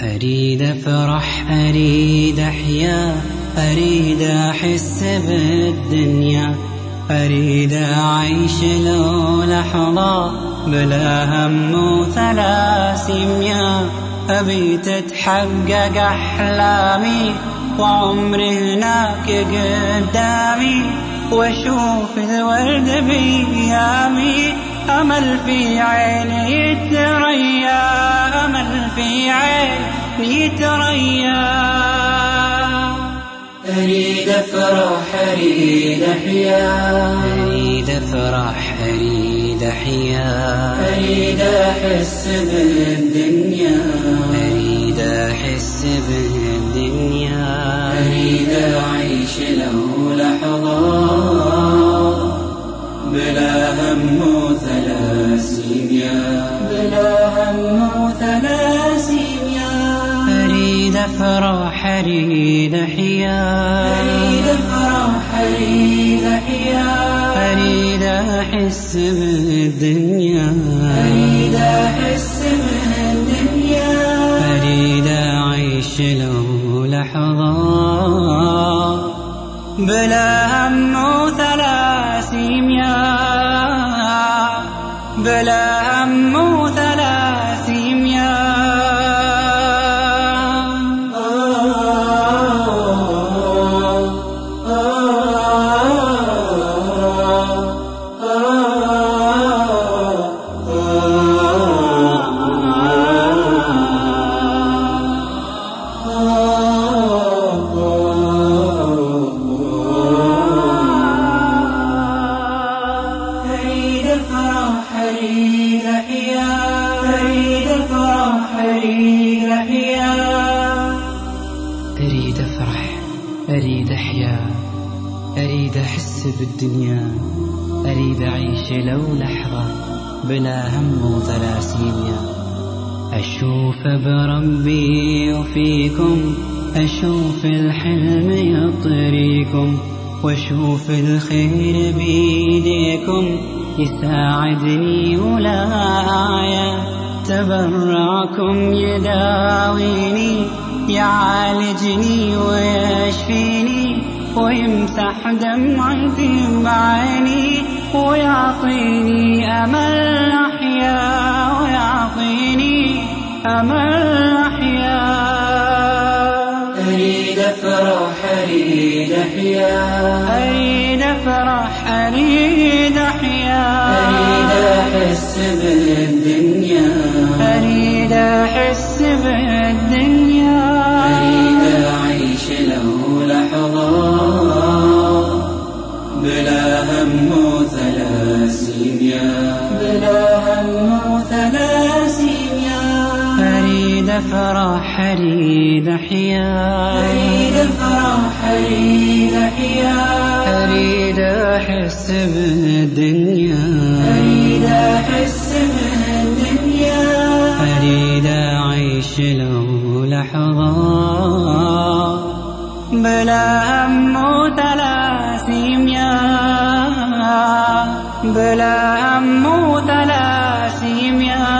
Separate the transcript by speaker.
Speaker 1: أريد أفرح أريد أحيا أريد أحس بالدنيا أريد أعيش لو لحظة بلا هم وثلاسيميا أبي تتحقق أحلامي وعمري هناك قدامي وأشوف الورد بيامي أمل في عيني يتريا أمل في عيني يتريا.
Speaker 2: أريد أفرح أريد أحيا
Speaker 1: أريد أفرح أريد أحيا
Speaker 2: أريد أحس بالدنيا.
Speaker 1: أريد أحس بالدنيا.
Speaker 2: أريد أعيش لو لحظة بلا هم وثلاسيميا بلا هم وثلاسيميا
Speaker 1: أريد أفرح أريد أحيا
Speaker 2: أريد أفرح أريد
Speaker 1: أريد أحس بالدنيا.
Speaker 2: أريد أحس بالدنيا.
Speaker 1: أريد أعيش لو لحظة. بلا هم وثلاسيميا بلا
Speaker 2: أريد أحيا أريد أفرح أريد أحيا
Speaker 1: أريد أحس بالدنيا. أريد أعيش لو لحظة بلا هم وثلاسيميا أشوف بربي وفيكم أشوف الحلم يطريكم وأشوف الخير بيديكم. يساعدني ولا آية تبرعكم يداويني يعالجني ويشفيني ويمسح دمعتي بعيني ويعطيني أمل أحيا ويعطيني أمل أحيا.
Speaker 2: أريد أفرح أريد أحيا.
Speaker 1: أريد أفرح أريد أحيا.
Speaker 2: أريد أحس بالدنيا.
Speaker 1: بالدنيا
Speaker 2: أريد أعيش لو لحظة بلا هم وثلاسيميا بلا هم وثلاسيميا
Speaker 1: أريد أفرح أريد أحيا
Speaker 2: أريد أفرح أريد أحيا
Speaker 1: أريد أحس بالدنيا. بلا هم وثلاسيميا بلا هم وثلاسيميا